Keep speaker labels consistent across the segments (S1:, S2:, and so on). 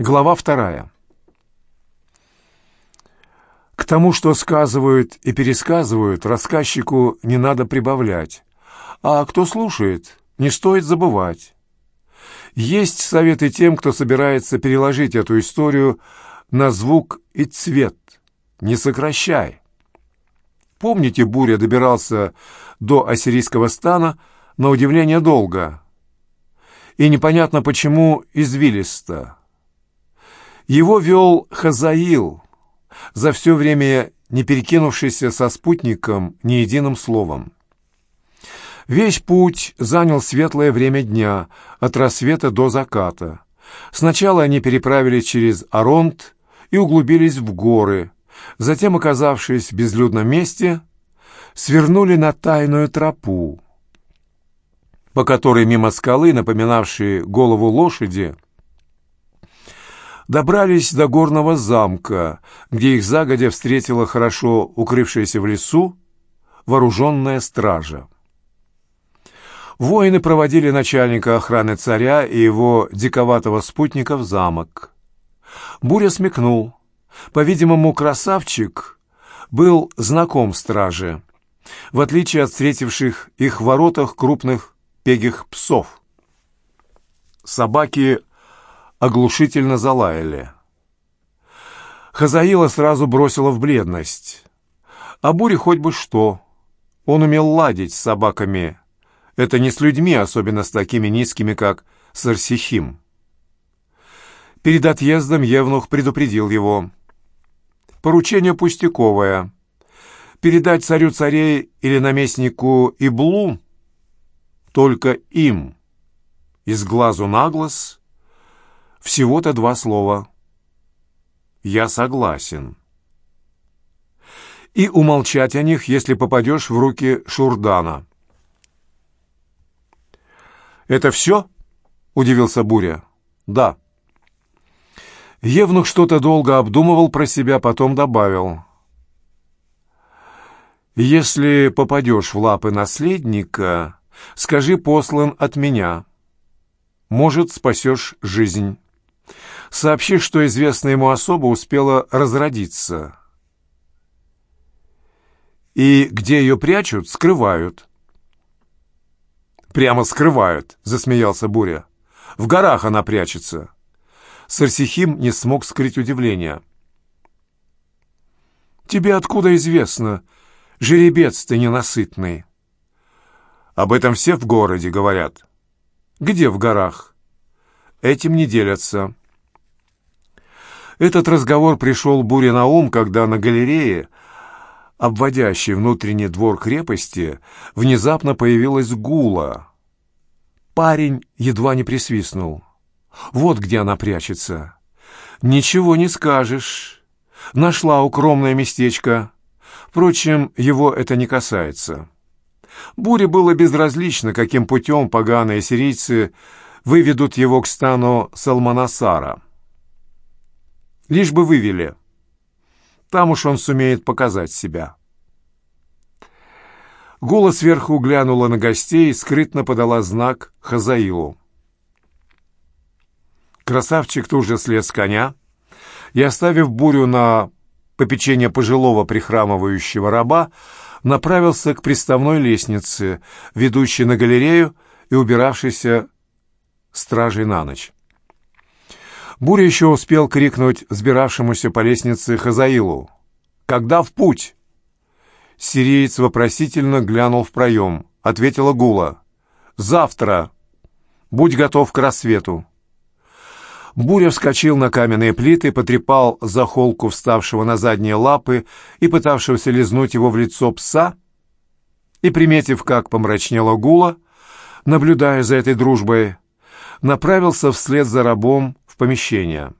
S1: Глава вторая. К тому, что сказывают и пересказывают, рассказчику не надо прибавлять. А кто слушает, не стоит забывать. Есть советы тем, кто собирается переложить эту историю на звук и цвет. Не сокращай. Помните, Буря добирался до ассирийского стана на удивление долго. И непонятно почему извилисто. Его вел Хазаил, за все время не перекинувшийся со спутником ни единым словом. Весь путь занял светлое время дня, от рассвета до заката. Сначала они переправились через Аронт и углубились в горы, затем, оказавшись в безлюдном месте, свернули на тайную тропу, по которой мимо скалы, напоминавшей голову лошади, добрались до горного замка, где их загодя встретила хорошо укрывшаяся в лесу вооруженная стража. Воины проводили начальника охраны царя и его диковатого спутника в замок. Буря смекнул. По-видимому, красавчик был знаком страже, в отличие от встретивших их в воротах крупных пегих псов. Собаки оглушительно залаяли. Хазаила сразу бросила в бледность. А Буре хоть бы что. Он умел ладить с собаками. Это не с людьми, особенно с такими низкими, как Сарсихим. Перед отъездом Евнух предупредил его. «Поручение пустяковое. Передать царю царей или наместнику Иблу только им, из глазу на глаз, всего-то два слова. «Я согласен». И умолчать о них, если попадешь в руки Шурдана. «Это все?» — удивился Буря. «Да». Евнух что-то долго обдумывал про себя, потом добавил. «Если попадешь в лапы наследника, скажи послан от меня. Может, спасешь жизнь» сообщив, что известная ему особа успела разродиться. И где ее прячут, скрывают. «Прямо скрывают», — засмеялся Буря. «В горах она прячется». Сарсихим не смог скрыть удивление. «Тебе откуда известно? Жеребец ты ненасытный». «Об этом все в городе говорят». «Где в горах?» «Этим не делятся». Этот разговор пришел Буре на ум, когда на галерее, обводящей внутренний двор крепости, внезапно появилась гула. Парень едва не присвистнул. Вот где она прячется. Ничего не скажешь. Нашла укромное местечко. Впрочем, его это не касается. Буре было безразлично, каким путем поганые сирийцы выведут его к стану Салманасара лишь бы вывели. Там уж он сумеет показать себя. Гула сверху глянула на гостей и скрытно подала знак Хазаилу. Красавчик тут же слез с коня и, оставив бурю на попечение пожилого прихрамывающего раба, направился к приставной лестнице, ведущей на галерею и убиравшейся стражей на ночь. Буря еще успел крикнуть взбиравшемуся по лестнице Хазаилу. «Когда в путь?» Сириец вопросительно глянул в проем. Ответила Гула. «Завтра. Будь готов к рассвету». Буря вскочил на каменные плиты, потрепал за холку вставшего на задние лапы и пытавшегося лизнуть его в лицо пса, и, приметив, как помрачнела Гула, наблюдая за этой дружбой, направился вслед за рабом помещение.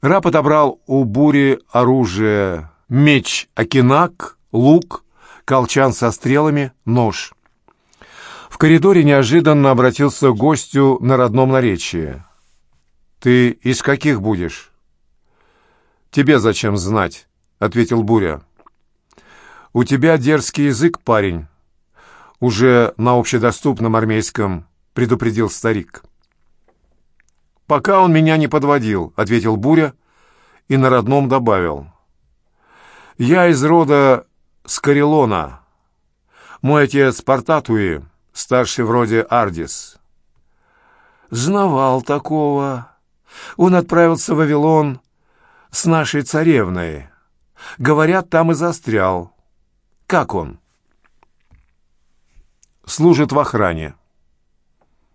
S1: Раб отобрал у бури оружие, меч Акинак, лук, колчан со стрелами, нож. В коридоре неожиданно обратился к гостю на родном наречии. «Ты из каких будешь?» «Тебе зачем знать?» — ответил Буря. «У тебя дерзкий язык, парень», — уже на общедоступном армейском предупредил старик. Пока он меня не подводил», — ответил Буря и на родном добавил. «Я из рода Скорелона. Мой отец Портатуи, старший вроде Ардис». «Знавал такого. Он отправился в Вавилон с нашей царевной. Говорят, там и застрял. Как он?» «Служит в охране».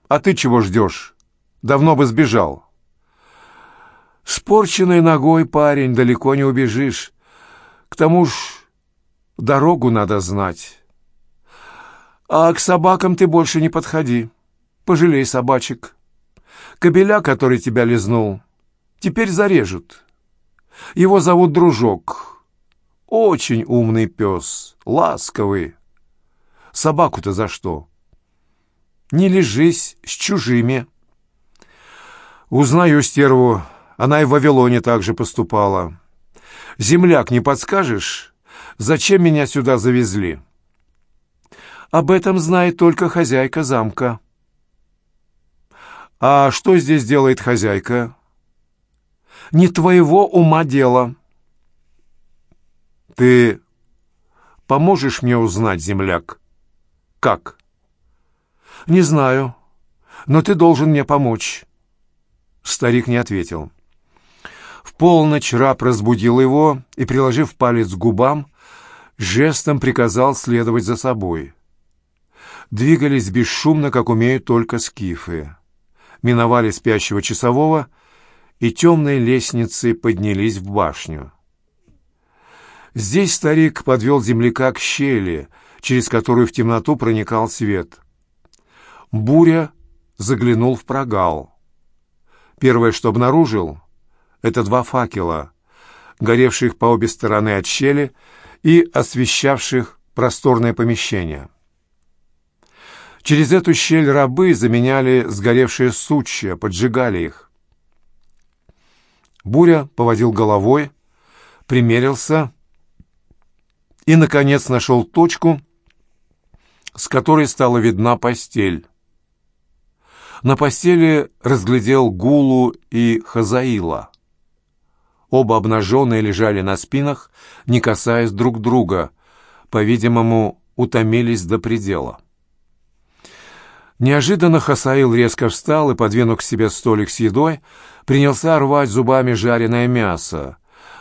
S1: «А ты чего ждешь? Давно бы сбежал».
S2: «Спорченной ногой, парень, далеко не убежишь. К тому ж дорогу надо знать. А к собакам ты больше не подходи. Пожалей собачек. Кобеля, который тебя лизнул, теперь зарежут. Его зовут Дружок. Очень умный пес, ласковый. Собаку-то за что?» Не лежись с чужими.
S1: Узнаю стерву. Она и в Вавилоне так же поступала. Земляк, не подскажешь, зачем меня сюда завезли?
S2: Об этом знает только хозяйка замка.
S1: А что здесь делает хозяйка?
S2: Не твоего ума дело.
S1: Ты поможешь мне узнать, земляк? Как?
S2: «Не знаю, но ты должен мне помочь».
S1: Старик не ответил. В полночь раб разбудил его и, приложив палец к губам, жестом приказал следовать за собой. Двигались бесшумно, как умеют только скифы. Миновали спящего часового и темной лестницей поднялись в башню. Здесь старик подвел земляка к щели, через которую в темноту проникал свет. Буря заглянул в прогал. Первое, что обнаружил, это два факела, горевших по обе стороны от щели и освещавших просторное помещение. Через эту щель рабы заменяли сгоревшие сучья, поджигали их. Буря поводил головой, примерился и, наконец, нашел точку, с которой стала видна постель. На постели разглядел Гулу и Хазаила. Оба обнаженные лежали на спинах, не касаясь друг друга, по-видимому, утомились до предела. Неожиданно Хасаил резко встал и, подвинув к себе столик с едой, принялся рвать зубами жареное мясо,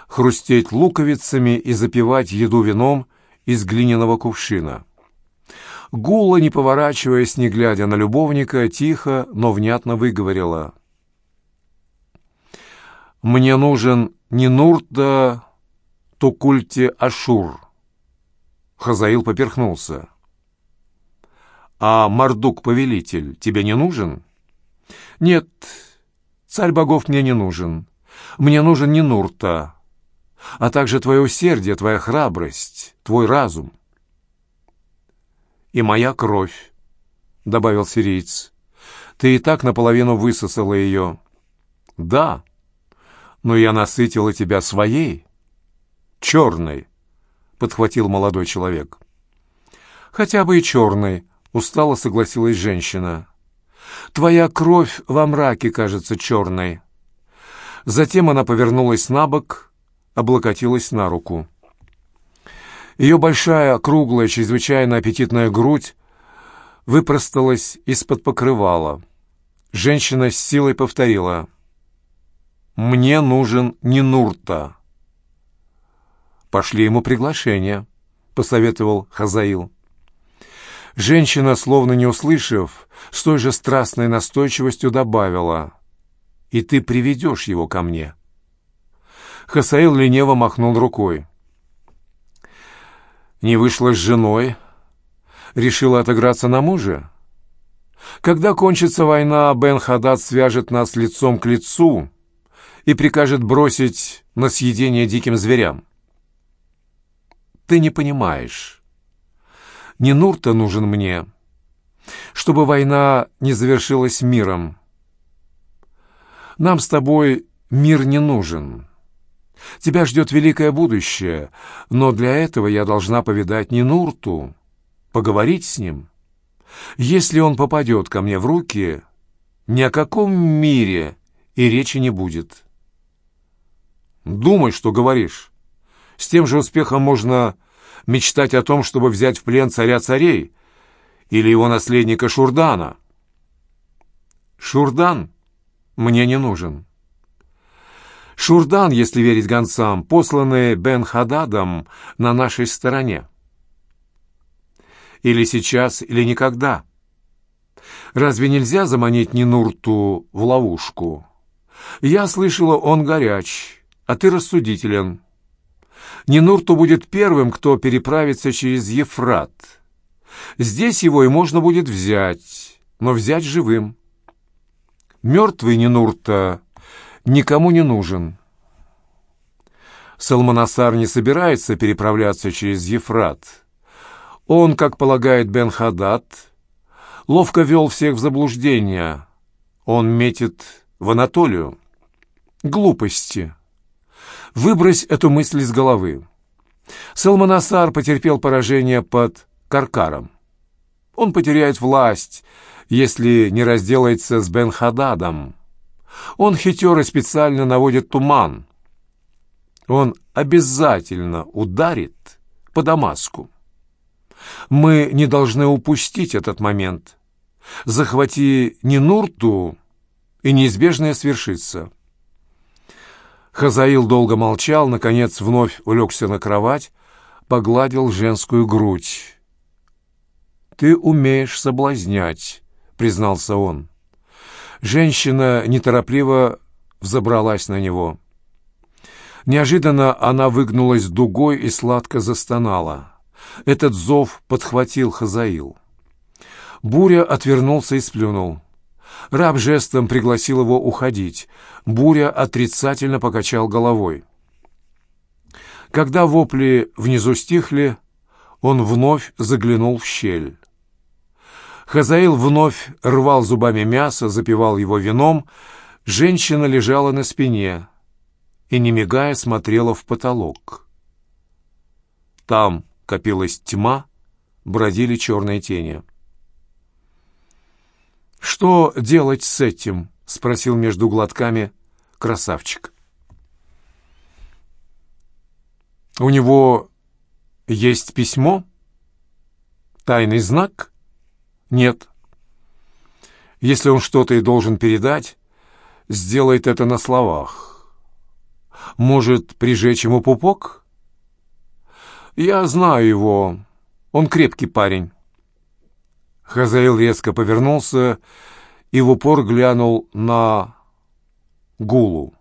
S1: хрустеть луковицами и запивать еду вином из глиняного кувшина. Гула, не поворачиваясь, не глядя на любовника, тихо, но внятно выговорила. «Мне нужен не Нурта Тукульте Ашур». Хазаил поперхнулся. «А Мардук-повелитель тебе не нужен?» «Нет, царь богов мне не нужен. Мне нужен не Нурта, а также твое усердие, твоя храбрость, твой разум» и моя кровь», — добавил сириец. «Ты и так наполовину высосала ее». «Да, но я насытила тебя своей, черной», — подхватил молодой человек. «Хотя бы и черной», — устало согласилась женщина. «Твоя кровь во мраке кажется черной». Затем она повернулась на бок, облокотилась на руку. Ее большая, круглая, чрезвычайно аппетитная грудь выпросталась из-под покрывала. Женщина с силой повторила. «Мне нужен не Нурта». «Пошли ему приглашение», — посоветовал Хазаил. Женщина, словно не услышав, с той же страстной настойчивостью добавила. «И ты приведешь его ко мне». Хасаил лениво махнул рукой. Не вышла с женой. Решила отыграться на муже. Когда кончится война, Бен Хадад свяжет нас лицом к лицу и прикажет бросить на съедение диким зверям. Ты не понимаешь. Не Нурта нужен мне, чтобы война не завершилась миром. Нам с тобой мир не нужен. Тебя ждет великое будущее, но для этого я должна повидать Нинурту, поговорить с ним. Если он попадет ко мне в руки, ни о каком мире и речи не будет. Думай, что говоришь. С тем же успехом можно мечтать о том, чтобы взять в плен царя царей или его наследника Шурдана. Шурдан мне не нужен. Шурдан, если верить гонцам, посланный Бен-Хададом на нашей стороне. Или сейчас, или никогда. Разве нельзя заманить Нинурту в ловушку? Я слышала, он горяч, а ты рассудителен. Нинурту будет первым, кто переправится через Ефрат. Здесь его и можно будет взять, но взять живым. Мертвый Нинурта никому не нужен. Салманасар не собирается переправляться через Ефрат. Он, как полагает Бен Хадад, ловко вел всех в заблуждение. Он метит в Анатолию. Глупости. Выбрось эту мысль из головы. Салманасар потерпел поражение под Каркаром. Он потеряет власть, если не разделается с Бен-Хададом. Он хитер и специально наводит туман. Он обязательно ударит по Дамаску. Мы не должны упустить этот момент. Захвати Нинурту, и неизбежное свершится. Хазаил долго молчал, наконец вновь улегся на кровать, погладил женскую грудь. «Ты умеешь соблазнять», — признался он. Женщина неторопливо взобралась на него. Неожиданно она выгнулась дугой и сладко застонала. Этот зов подхватил Хазаил. Буря отвернулся и сплюнул. Раб жестом пригласил его уходить. Буря отрицательно покачал головой. Когда вопли внизу стихли, он вновь заглянул в щель. Хазаил вновь рвал зубами мясо, запивал его вином. Женщина лежала на спине и, не мигая, смотрела в потолок. Там копилась тьма, бродили черные тени. «Что делать с этим?» — спросил между глотками красавчик. «У него есть письмо? Тайный знак?» Нет. Если он что-то и должен передать, сделает это на словах. Может, прижечь ему пупок? Я знаю его. Он крепкий парень. Хазаил резко повернулся и в упор глянул на Гулу.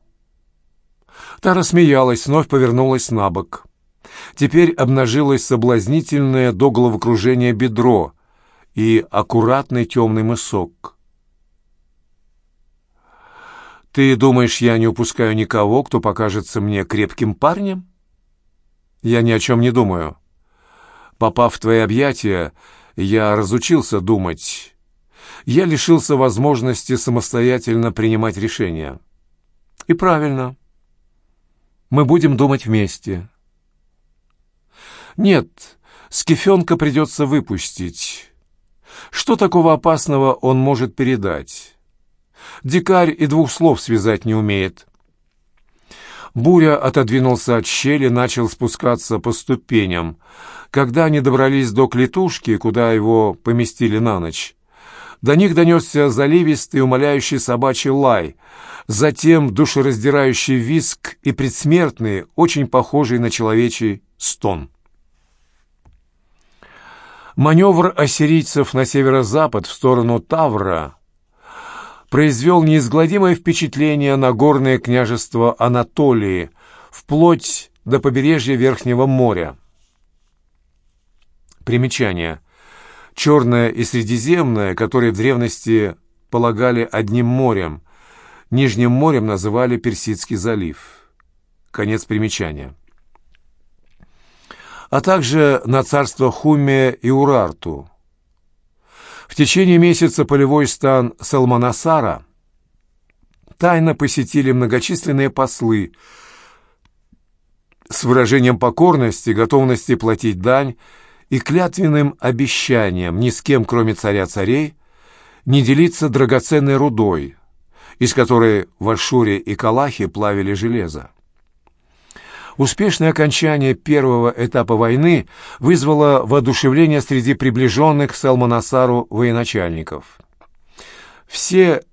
S1: Та рассмеялась, вновь повернулась на бок. Теперь обнажилось соблазнительное до головокружения бедро, и аккуратный темный мысок. «Ты думаешь, я не упускаю никого, кто покажется мне крепким парнем?» «Я ни о чем не думаю. Попав в твои объятия, я разучился думать. Я лишился возможности самостоятельно принимать решения. И правильно. Мы будем думать вместе». «Нет, Скифенка придется выпустить». Что такого опасного он может передать? Дикарь и двух слов связать не умеет. Буря отодвинулся от щели, начал спускаться по ступеням. Когда они добрались до клетушки, куда его поместили на ночь, до них донесся заливистый, умоляющий собачий лай, затем душераздирающий виск и предсмертный, очень похожий на человечий стон. Маневр ассирийцев на северо-запад в сторону Тавра произвел неизгладимое впечатление на горное княжество Анатолии, вплоть до побережья Верхнего моря. Примечание. Черное и Средиземное, которые в древности полагали одним морем, Нижним морем называли Персидский залив. Конец примечания а также на царство Хуме и Урарту. В течение месяца полевой стан Салманасара тайно посетили многочисленные послы с выражением покорности, готовности платить дань и клятвенным обещанием ни с кем, кроме царя-царей, не делиться драгоценной рудой из которой в Ашуре и Калахе плавили железо. Успешное окончание первого этапа войны вызвало воодушевление среди приближенных к Салманасару военачальников. Все,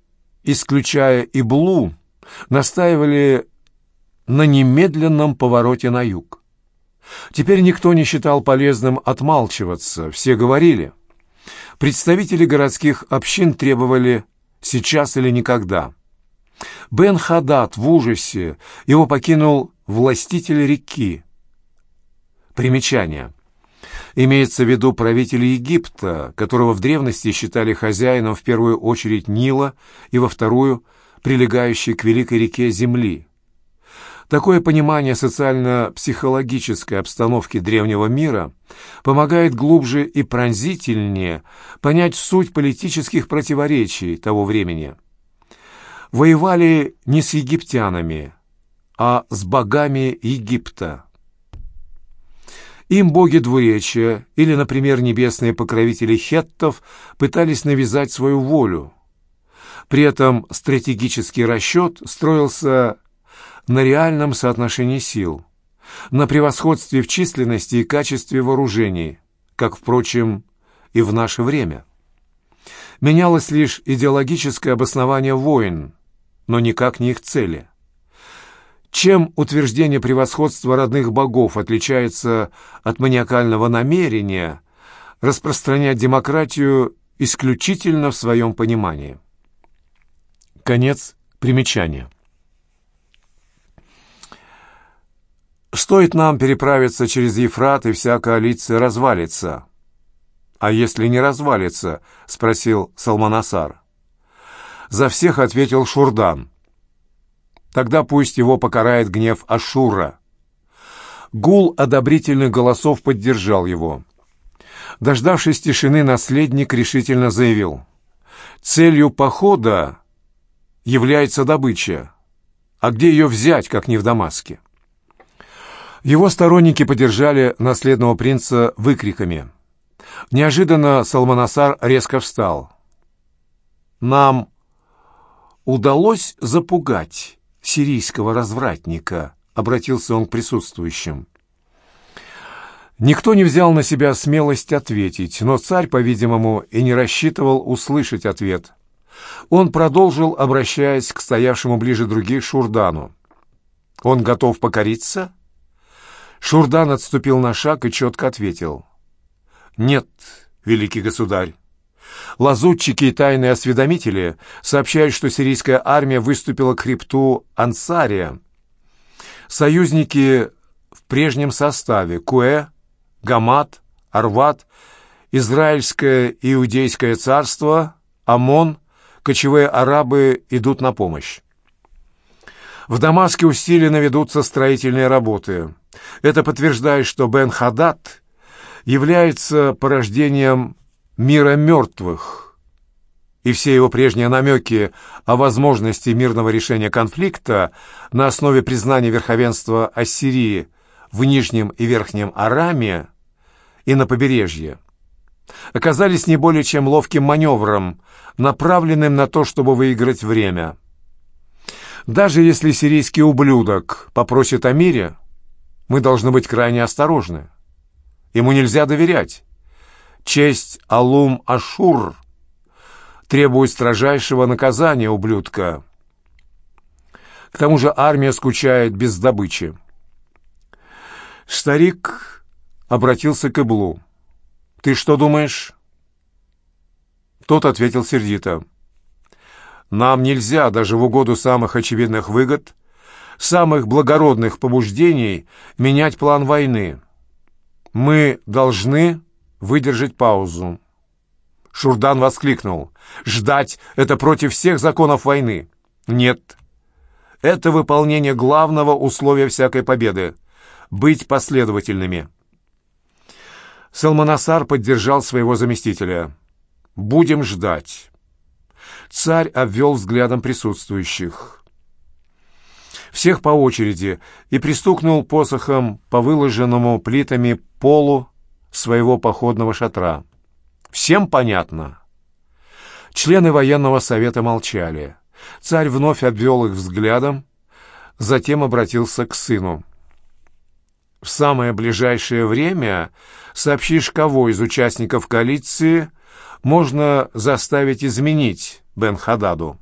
S1: исключая Иблу, настаивали на немедленном повороте на юг. Теперь никто не считал полезным отмалчиваться, все говорили. Представители городских общин требовали «сейчас или никогда». Бен Хадад в ужасе, его покинул властитель реки. Примечание. Имеется в виду правитель Египта, которого в древности считали хозяином в первую очередь Нила и во вторую – прилегающей к великой реке Земли. Такое понимание социально-психологической обстановки древнего мира помогает глубже и пронзительнее понять суть политических противоречий того времени. Воевали не с египтянами, а с богами Египта. Им боги двуречия или, например, небесные покровители хеттов пытались навязать свою волю. При этом стратегический расчет строился на реальном соотношении сил, на превосходстве в численности и качестве вооружений, как, впрочем, и в наше время. Менялось лишь идеологическое обоснование войн, но никак не их цели. Чем утверждение превосходства родных богов отличается от маниакального намерения распространять демократию исключительно в своем понимании? Конец примечания. Стоит нам переправиться через Ефрат, и вся коалиция развалится. «А если не развалится?» — спросил Салманасар. За всех ответил Шурдан. «Тогда пусть его покарает гнев Ашура». Гул одобрительных голосов поддержал его. Дождавшись тишины, наследник решительно заявил. «Целью похода является добыча. А где ее взять, как не в Дамаске?» Его сторонники поддержали наследного принца выкриками. Неожиданно Салманасар резко встал. «Нам удалось запугать сирийского развратника», — обратился он к присутствующим. Никто не взял на себя смелость ответить, но царь, по-видимому, и не рассчитывал услышать ответ. Он продолжил, обращаясь к стоявшему ближе других Шурдану. «Он готов покориться?» Шурдан отступил на шаг и четко ответил. «Нет, великий государь. Лазутчики и тайные осведомители сообщают, что сирийская армия выступила к хребту Ансария. Союзники в прежнем составе Куэ, Гамат, Арват, Израильское Иудейское царство, Амон, кочевые арабы идут на помощь. В Дамаске усиленно ведутся строительные работы. Это подтверждает, что Бен Хадад является порождением мира мертвых, и все его прежние намеки о возможности мирного решения конфликта на основе признания верховенства Ассирии в Нижнем и Верхнем Араме и на побережье оказались не более чем ловким маневром, направленным на то, чтобы выиграть время. Даже если сирийский ублюдок попросит о мире, мы должны быть крайне осторожны. Ему нельзя доверять. Честь Алум-Ашур требует строжайшего наказания ублюдка. К тому же армия скучает без добычи. Старик обратился к Иблу. «Ты что думаешь?» Тот ответил сердито. «Нам нельзя, даже в угоду самых очевидных выгод, самых благородных побуждений, менять план войны. Мы должны выдержать паузу. Шурдан воскликнул. «Ждать — это против всех законов войны». «Нет. Это выполнение главного условия всякой победы — быть последовательными». Салманасар поддержал своего заместителя. «Будем ждать». Царь обвел взглядом присутствующих всех по очереди, и пристукнул посохом по выложенному плитами полу своего походного шатра. Всем понятно. Члены военного совета молчали. Царь вновь обвел их взглядом, затем обратился к сыну. «В самое ближайшее время сообщишь, кого из участников коалиции можно заставить изменить Бен-Хададу.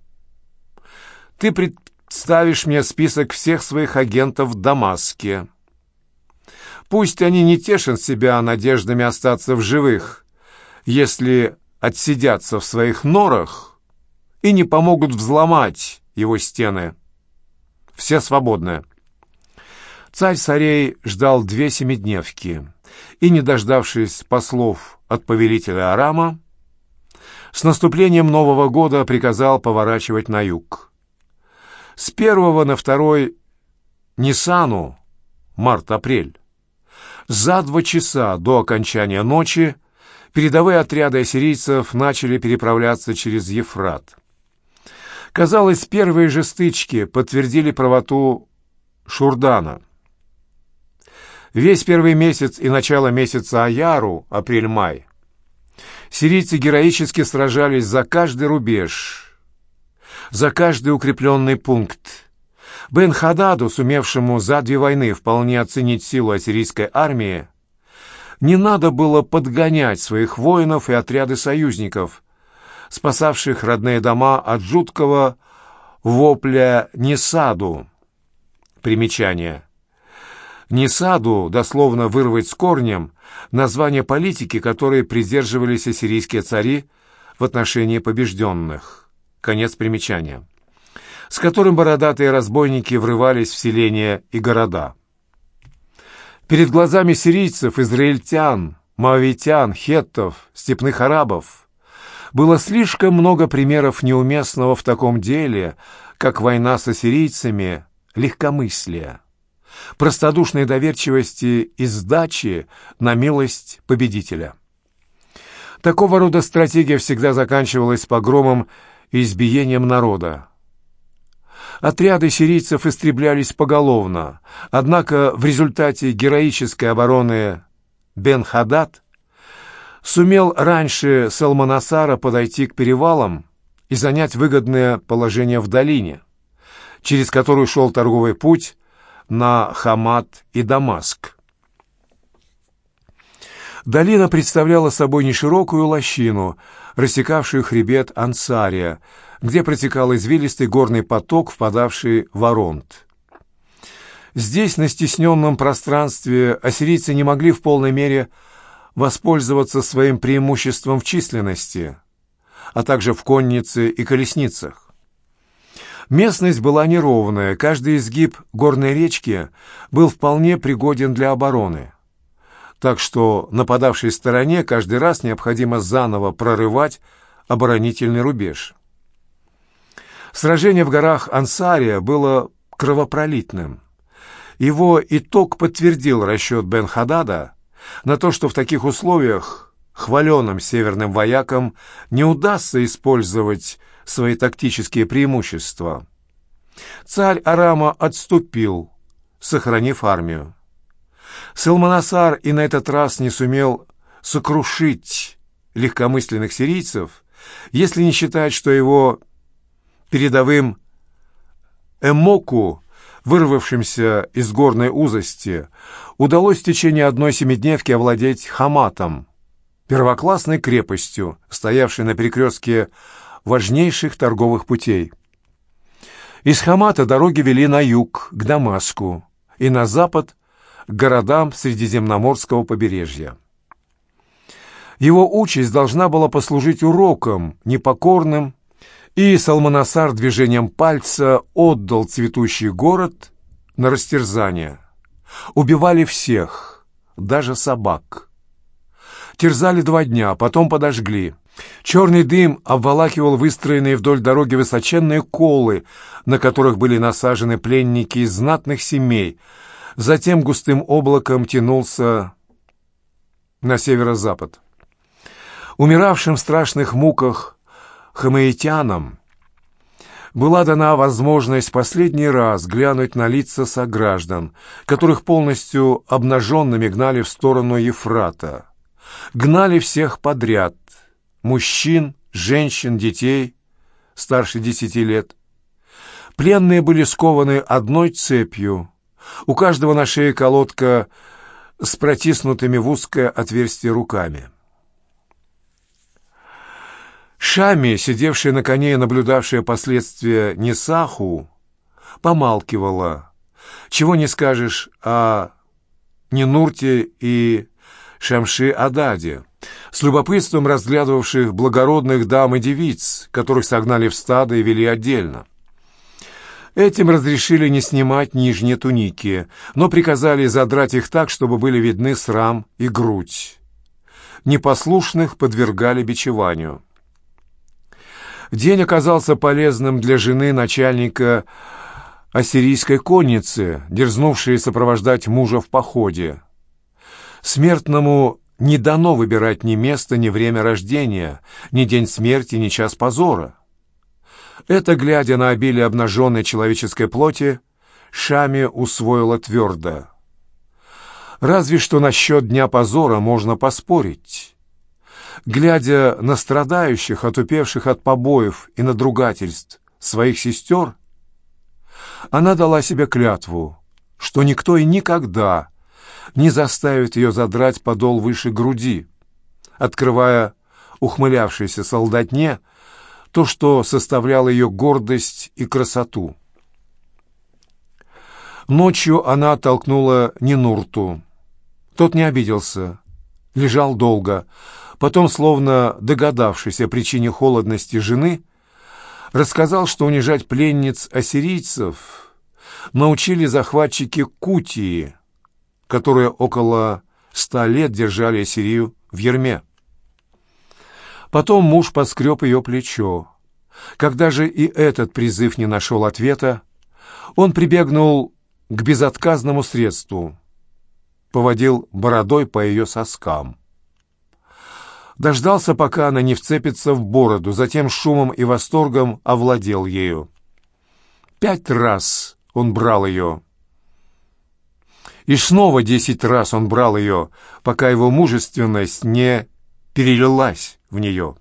S1: Ты представишь мне список всех своих агентов в Дамаске. Пусть они не тешат себя надеждами остаться в живых, если отсидятся в своих норах и не помогут взломать его стены. Все свободны. Царь царей ждал две семидневки и, не дождавшись послов от повелителя Арама, с наступлением Нового года приказал поворачивать на юг. С первого на второй Нисану, март-апрель, за два часа до окончания ночи передовые отряды ассирийцев начали переправляться через Ефрат. Казалось, первые же стычки подтвердили правоту Шурдана. Весь первый месяц и начало месяца Аяру, апрель-май, сирийцы героически сражались за каждый рубеж, за каждый укрепленный пункт. Бен Хададу, сумевшему за две войны вполне оценить силу ассирийской армии, не надо было подгонять своих воинов и отряды союзников, спасавших родные дома от жуткого вопля Несаду. Примечание. Несаду, дословно вырвать с корнем, название политики, которой придерживались ассирийские цари в отношении побежденных. Конец примечания с которым бородатые разбойники врывались в селения и города. Перед глазами сирийцев, израильтян, моавитян, хеттов, степных арабов было слишком много примеров неуместного в таком деле, как война с ассирийцами, легкомыслия, простодушной доверчивости и сдачи на милость победителя. Такого рода стратегия всегда заканчивалась погромом и избиением народа. Отряды сирийцев истреблялись поголовно, однако в результате героической обороны Бен-Хадад сумел раньше Салманасара подойти к перевалам и занять выгодное положение в долине, через которую шел торговый путь на Хамат и Дамаск. Долина представляла собой неширокую лощину, рассекавшую хребет Ансария, где протекал извилистый горный поток, впадавший в Оронт. Здесь, на стесненном пространстве, ассирийцы не могли в полной мере воспользоваться своим преимуществом в численности, а также в коннице и колесницах. Местность была неровная, каждый изгиб горной речки был вполне пригоден для обороны. Так что нападавшей стороне каждый раз необходимо заново прорывать оборонительный рубеж. Сражение в горах Ансария было кровопролитным. Его итог подтвердил расчет Бен-Хадада на то, что в таких условиях хваленным северным воякам не удастся использовать свои тактические преимущества. Царь Арама отступил, сохранив армию. Салманасар и на этот раз не сумел сокрушить легкомысленных сирийцев, если не считать, что его передовым Эмоку, вырвавшимся из горной узости, удалось в течение одной семидневки овладеть Хаматом, первоклассной крепостью, стоявшей на перекрестке важнейших торговых путей. Из Хамата дороги вели на юг, к Дамаску, и на запад, городам Средиземноморского побережья. Его участь должна была послужить уроком непокорным, и Салманасар движением пальца отдал цветущий город на растерзание. Убивали всех, даже собак. Терзали два дня, потом подожгли. Черный дым обволакивал выстроенные вдоль дороги высоченные колы, на которых были насажены пленники из знатных семей. Затем густым облаком тянулся на северо-запад. Умиравшим в страшных муках хамаитянам была дана возможность последний раз глянуть на лица сограждан, которых полностью обнаженными гнали в сторону Ефрата. Гнали всех подряд – мужчин, женщин, детей, старше десяти лет.
S2: Пленные были скованы одной цепью. У каждого на шее колодка с протиснутыми в узкое отверстие руками. Шами, сидевшая на коне и наблюдавшая последствия Несаху, помалкивала. Чего не скажешь о Нинурте и Шамши-Ададе, с любопытством разглядывавших благородных дам и девиц, которых согнали в стадо и вели отдельно. Этим разрешили не снимать нижние туники, но приказали задрать их так, чтобы были видны срам и грудь. Непослушных подвергали бичеванию. День оказался полезным для жены начальника ассирийской конницы, дерзнувшей сопровождать мужа в походе. Смертному не дано выбирать ни место, ни время рождения, ни день смерти, ни час позора. Это, глядя на обилие обнаженной человеческой плоти, Шами усвоила твердо. Разве что насчет Дня позора можно поспорить. Глядя на страдающих, отупевших от побоев и надругательств своих сестер, она дала себе клятву, что никто и никогда не заставит ее задрать подол выше груди, открывая ухмылявшейся солдатне то, что составляло ее гордость и красоту. Ночью она оттолкнула Нинурту. Тот не обиделся, лежал долго, потом, словно догадавшись о причине холодности жены, рассказал, что унижать пленниц ассирийцев научили захватчики Кутии, которые около ста лет держали Ассирию в Ерме. Потом муж поскреб ее плечо. Когда же и этот призыв не нашел ответа, он прибегнул к безотказному средству. Поводил бородой по ее соскам. Дождался, пока она не вцепится в бороду, затем шумом и восторгом овладел ею. Пять раз он брал ее. И снова десять раз он брал ее, пока его мужественность не перелилась в нее.